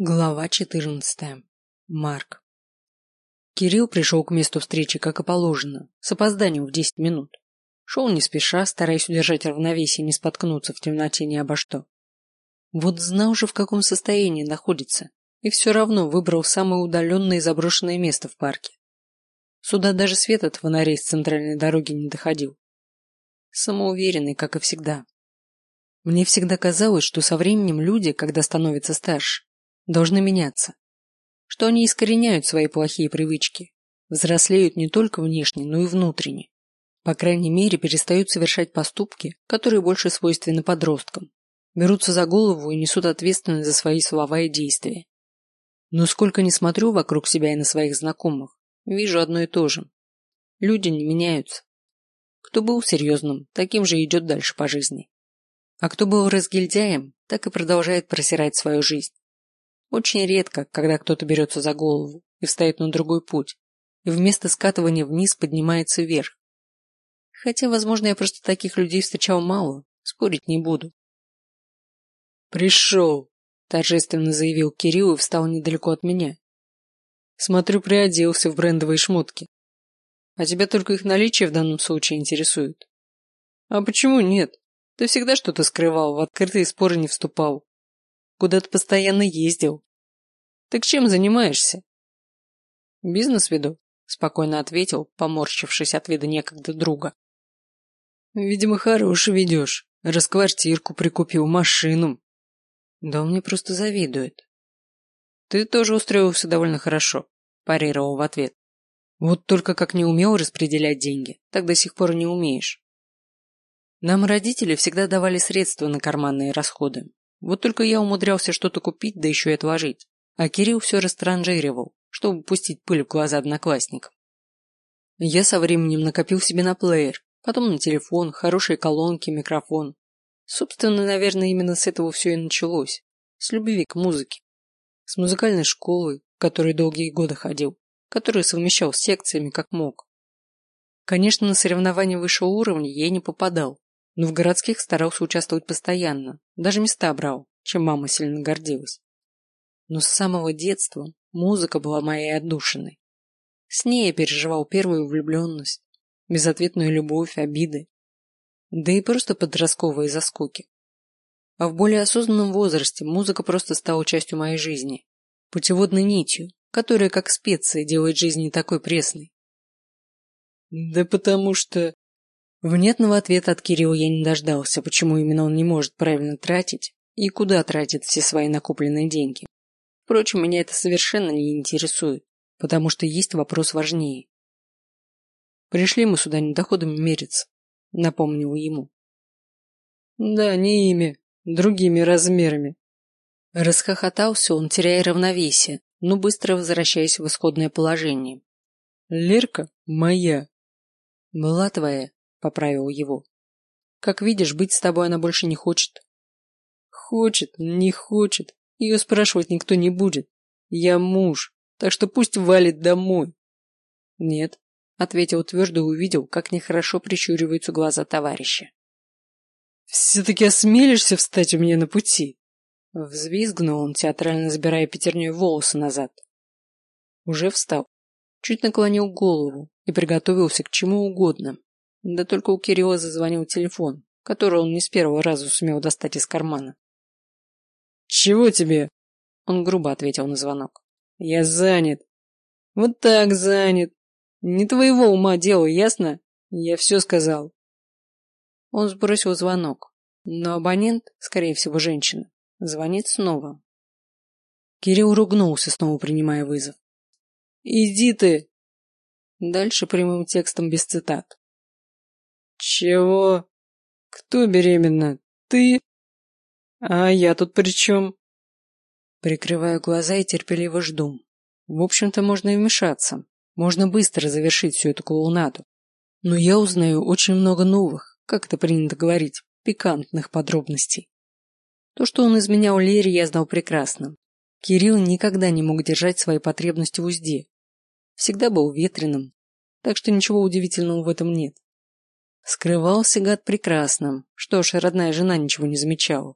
Глава 14. Марк. Кирилл пришел к месту встречи, как и положено, с опозданием в 10 минут. Шел не спеша, стараясь удержать равновесие и не споткнуться в темноте ни обо что. Вот знал же, в каком состоянии находится, и все равно выбрал самое удаленное и заброшенное место в парке. Сюда даже свет от фонарей с центральной дороги не доходил. Самоуверенный, как и всегда. Мне всегда казалось, что со временем люди, когда становятся старше, должны меняться. Что они искореняют свои плохие привычки, взрослеют не только внешне, но и внутренне. По крайней мере, перестают совершать поступки, которые больше свойственны подросткам, берутся за голову и несут ответственность за свои слова и действия. Но сколько ни смотрю вокруг себя и на своих знакомых, вижу одно и то же. Люди не меняются. Кто был серьезным, таким же идет дальше по жизни. А кто был разгильдяем, так и продолжает просирать свою жизнь. Очень редко, когда кто-то берется за голову и встает на другой путь, и вместо скатывания вниз поднимается вверх. Хотя, возможно, я просто таких людей встречал мало, спорить не буду. «Пришел!» – торжественно заявил Кирилл и встал недалеко от меня. «Смотрю, приоделся в брендовые шмотки. А тебя только их наличие в данном случае интересует. А почему нет? Ты всегда что-то скрывал, в открытые споры не вступал. Куда ты постоянно ездил. Так чем занимаешься? Бизнес веду, спокойно ответил, поморщившись от вида некогда друга. Видимо, хороший ведешь. Расквартирку прикупил, машину. Да он мне просто завидует. Ты тоже устроился довольно хорошо, парировал в ответ. Вот только как не умел распределять деньги, так до сих пор не умеешь. Нам родители всегда давали средства на карманные расходы, вот только я умудрялся что-то купить, да еще и отложить. А Кирилл все растранжиривал, чтобы пустить пыль в глаза одноклассникам. Я со временем накопил себе на плеер, потом на телефон, хорошие колонки, микрофон. Собственно, наверное, именно с этого все и началось. С любви к музыке. С музыкальной школы, в которой долгие годы ходил, которую совмещал с секциями как мог. Конечно, на соревнования высшего уровня я не попадал, но в городских старался участвовать постоянно, даже места брал, чем мама сильно гордилась. Но с самого детства музыка была моей отдушиной. С ней я переживал первую влюбленность, безответную любовь, обиды, да и просто подростковые заскоки. А в более осознанном возрасте музыка просто стала частью моей жизни, путеводной нитью, которая, как специя, делает жизнь не такой пресной. Да потому что Внятного ответа от Кирилла я не дождался, почему именно он не может правильно тратить и куда тратит все свои накопленные деньги. Впрочем, меня это совершенно не интересует, потому что есть вопрос важнее. Пришли мы сюда не доходами мериться, напомнил ему. Да, не ими, другими размерами. Расхохотался он, теряя равновесие, но быстро возвращаясь в исходное положение. Лерка моя. Была твоя, поправил его. Как видишь, быть с тобой она больше не хочет. Хочет, не хочет. Ее спрашивать никто не будет. Я муж, так что пусть валит домой. Нет, ответил твердо и увидел, как нехорошо прищуриваются глаза товарища. Все-таки осмелишься встать у меня на пути? Взвизгнул он, театрально забирая пятерней волосы назад. Уже встал, чуть наклонил голову и приготовился к чему угодно, да только у Кирилла зазвонил телефон, который он не с первого раза сумел достать из кармана. «Чего тебе?» Он грубо ответил на звонок. «Я занят». «Вот так занят. Не твоего ума дело, ясно? Я все сказал». Он сбросил звонок, но абонент, скорее всего, женщина, звонит снова. Кирилл ругнулся, снова принимая вызов. «Иди ты!» Дальше прямым текстом без цитат. Чего? Кто беременна? Ты? А я тут при чем? Прикрываю глаза и терпеливо жду. В общем-то, можно и вмешаться. Можно быстро завершить всю эту клоунаду. Но я узнаю очень много новых, как это принято говорить, пикантных подробностей. То, что он изменял Лере, я знал прекрасно. Кирилл никогда не мог держать свои потребности в узде. Всегда был ветреным, так что ничего удивительного в этом нет. Скрывался гад прекрасно. Что ж, родная жена ничего не замечала.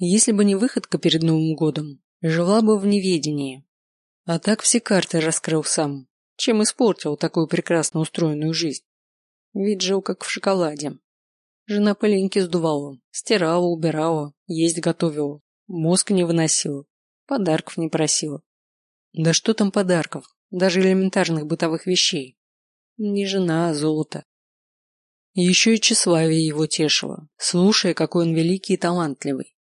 Если бы не выходка перед Новым годом, Жила бы в неведении. А так все карты раскрыл сам, чем испортил такую прекрасно устроенную жизнь. Вид жил как в шоколаде. Жена пылинки сдувала, стирала, убирала, есть готовила, мозг не выносила, подарков не просила. Да что там подарков, даже элементарных бытовых вещей. Не жена, а золото. Еще и тщеславие его тешило, слушая, какой он великий и талантливый.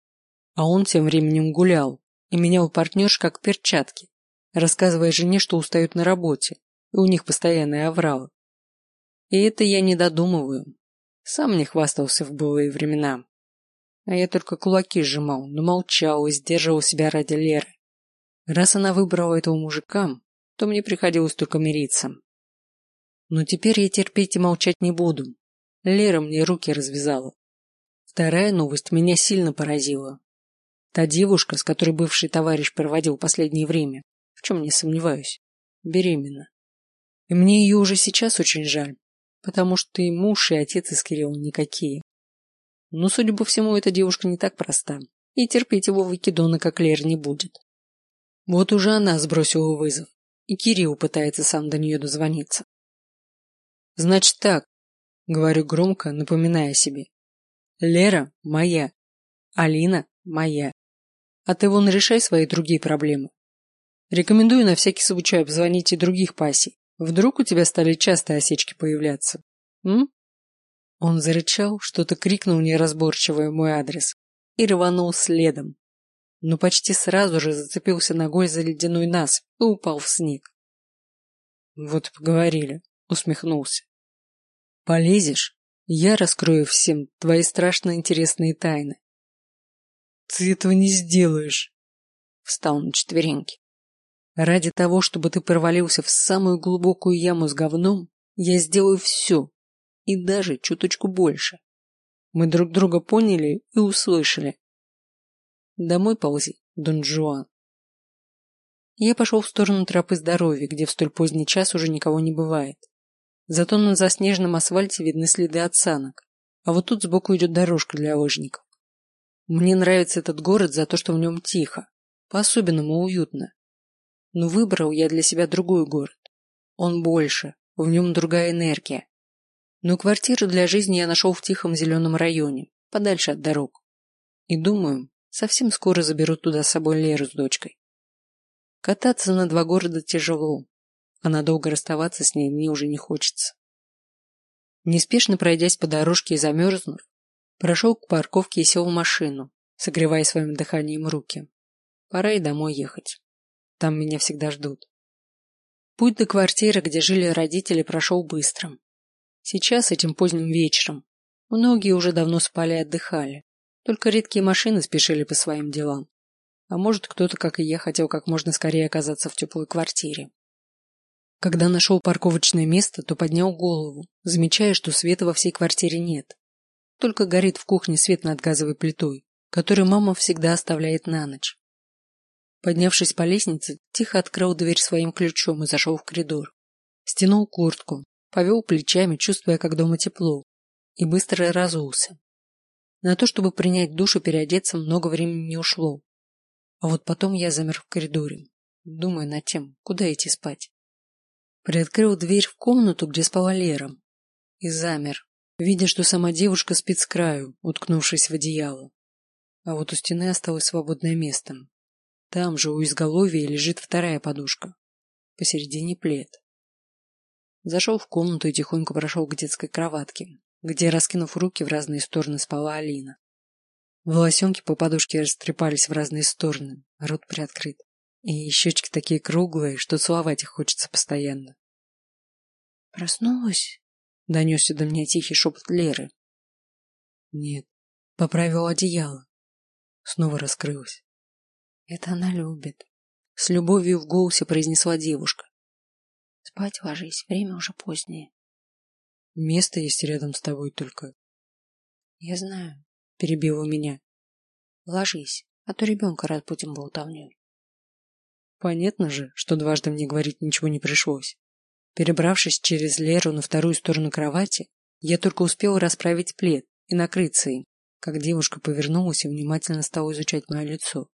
А он тем временем гулял и менял партнерш как перчатки, рассказывая жене, что устают на работе, и у них постоянные авралы. И это я не додумываю. Сам не хвастался в былые времена. А я только кулаки сжимал, но молчал и сдерживал себя ради Леры. Раз она выбрала этого мужика, то мне приходилось только мириться. Но теперь я терпеть и молчать не буду. Лера мне руки развязала. Вторая новость меня сильно поразила. Та девушка, с которой бывший товарищ проводил последнее время, в чем не сомневаюсь, беременна. И мне ее уже сейчас очень жаль, потому что и муж, и отец из Кирилла никакие. Но, судя по всему, эта девушка не так проста, и терпеть его выкидона, как Лер, не будет. Вот уже она сбросила вызов, и Кирилл пытается сам до нее дозвониться. Значит так, Говорю громко, напоминая себе. Лера моя. Алина моя. А ты вон решай свои другие проблемы. Рекомендую на всякий случай обзвонить и других пассий. Вдруг у тебя стали часто осечки появляться. М? Он зарычал, что-то крикнул неразборчивое мой адрес и рванул следом. Но почти сразу же зацепился ногой за ледяной нас и упал в снег. Вот и поговорили, усмехнулся. Полезешь, я раскрою всем твои страшно интересные тайны. Ты этого не сделаешь. Встал на четвереньки. Ради того, чтобы ты провалился в самую глубокую яму с говном, я сделаю все, и даже чуточку больше. Мы друг друга поняли и услышали. Домой ползи, Дон Жуан. Я пошел в сторону тропы здоровья, где в столь поздний час уже никого не бывает. Зато на заснеженном асфальте видны следы от санок, а вот тут сбоку идет дорожка для лыжников. Мне нравится этот город за то, что в нем тихо, по-особенному уютно. Но выбрал я для себя другой город. Он больше, в нем другая энергия. Но квартиру для жизни я нашел в тихом зеленом районе, подальше от дорог. И думаю, совсем скоро заберу туда с собой Леру с дочкой. Кататься на два города тяжело, а надолго расставаться с ней мне уже не хочется. Неспешно пройдясь по дорожке и замерзнув, прошел к парковке и сел в машину, согревая своим дыханием руки. Пора и домой ехать. Там меня всегда ждут. Путь до квартиры, где жили родители, прошел быстро. Сейчас, этим поздним вечером, многие уже давно спали и отдыхали. Только редкие машины спешили по своим делам. А может, кто-то, как и я, хотел как можно скорее оказаться в теплой квартире. Когда нашел парковочное место, то поднял голову, замечая, что света во всей квартире нет. Только горит в кухне свет над газовой плитой, которую мама всегда оставляет на ночь. Поднявшись по лестнице, тихо открыл дверь своим ключом и зашел в коридор. Стянул куртку, повел плечами, чувствуя, как дома тепло, и быстро разулся. На то, чтобы принять душ и переодеться, много времени не ушло. А вот потом я замер в коридоре, думая над тем, куда идти спать. Приоткрыл дверь в комнату, где спала Лера, и замер, видя, что сама девушка спит с краю, уткнувшись в одеяло. А вот у стены осталось свободное место. Там же у изголовья лежит вторая подушка. Посередине плед. Зашел в комнату и тихонько прошел к детской кроватке, где, раскинув руки в разные стороны, спала Алина. Волосенки по подушке растрепались в разные стороны, рот приоткрыт. И щечки такие круглые, что целовать их хочется постоянно. Проснулась? Донесся до меня тихий шепот Леры. Нет, поправил одеяло. Снова раскрылась. Это она любит. С любовью в голосе произнесла девушка. Спать ложись, время уже позднее. Место есть рядом с тобой только. Я знаю, перебила меня. Ложись, а то ребенка разбудим болтовней. Понятно же, что дважды мне говорить ничего не пришлось. Перебравшись через Леру на вторую сторону кровати, я только успел расправить плед и накрыться им, как девушка повернулась и внимательно стала изучать мое лицо.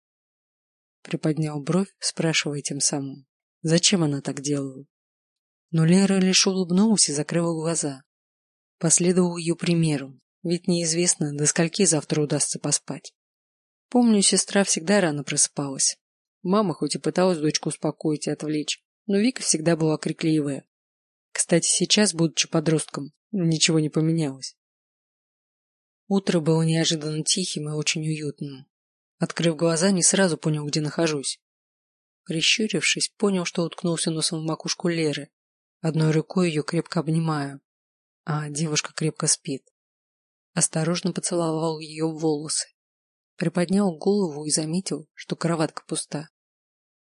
Приподнял бровь, спрашивая тем самым, зачем она так делала. Но Лера лишь улыбнулась и закрыла глаза. Последовал ее примеру, ведь неизвестно, до скольки завтра удастся поспать. Помню, сестра всегда рано просыпалась. Мама хоть и пыталась дочку успокоить и отвлечь, но Вика всегда была крикливая. Кстати, сейчас, будучи подростком, ничего не поменялось. Утро было неожиданно тихим и очень уютным. Открыв глаза, не сразу понял, где нахожусь. Прищурившись, понял, что уткнулся носом в макушку Леры. Одной рукой ее крепко обнимаю, а девушка крепко спит. Осторожно поцеловал ее волосы. Приподнял голову и заметил, что кроватка пуста.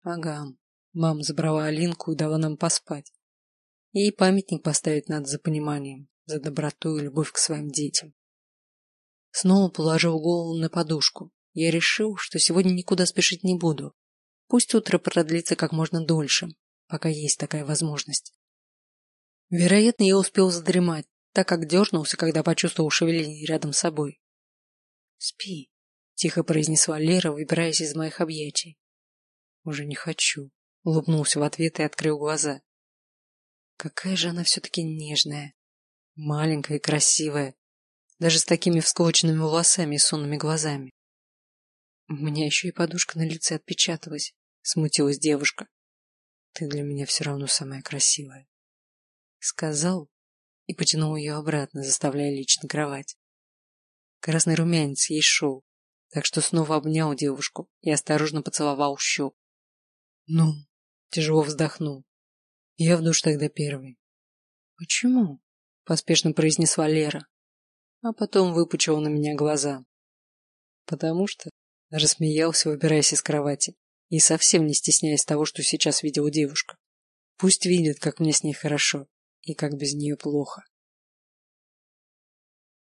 Ага, мама забрала Алинку и дала нам поспать. Ей памятник поставить надо за пониманием, за доброту и любовь к своим детям. Снова положил голову на подушку. Я решил, что сегодня никуда спешить не буду. Пусть утро продлится как можно дольше, пока есть такая возможность. Вероятно, я успел задремать, так как дернулся, когда почувствовал шевеление рядом с собой. «Спи», — тихо произнесла Лера, выбираясь из моих объятий. «Уже не хочу», — улыбнулся в ответ и открыл глаза. Какая же она все-таки нежная, маленькая и красивая, даже с такими всклоченными волосами и сонными глазами. У меня еще и подушка на лице отпечаталась, смутилась девушка. Ты для меня все равно самая красивая. Сказал и потянул ее обратно, заставляя лечь на кровать. Красный румянец ей шел, так что снова обнял девушку и осторожно поцеловал щек. Ну, тяжело вздохнул. Я в душ тогда первый. Почему? Поспешно произнесла Лера, а потом выпучила на меня глаза. Потому что рассмеялся, выбираясь из кровати и совсем не стесняясь того, что сейчас видела девушка. Пусть видит, как мне с ней хорошо и как без нее плохо.